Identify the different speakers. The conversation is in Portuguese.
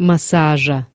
Speaker 1: massagem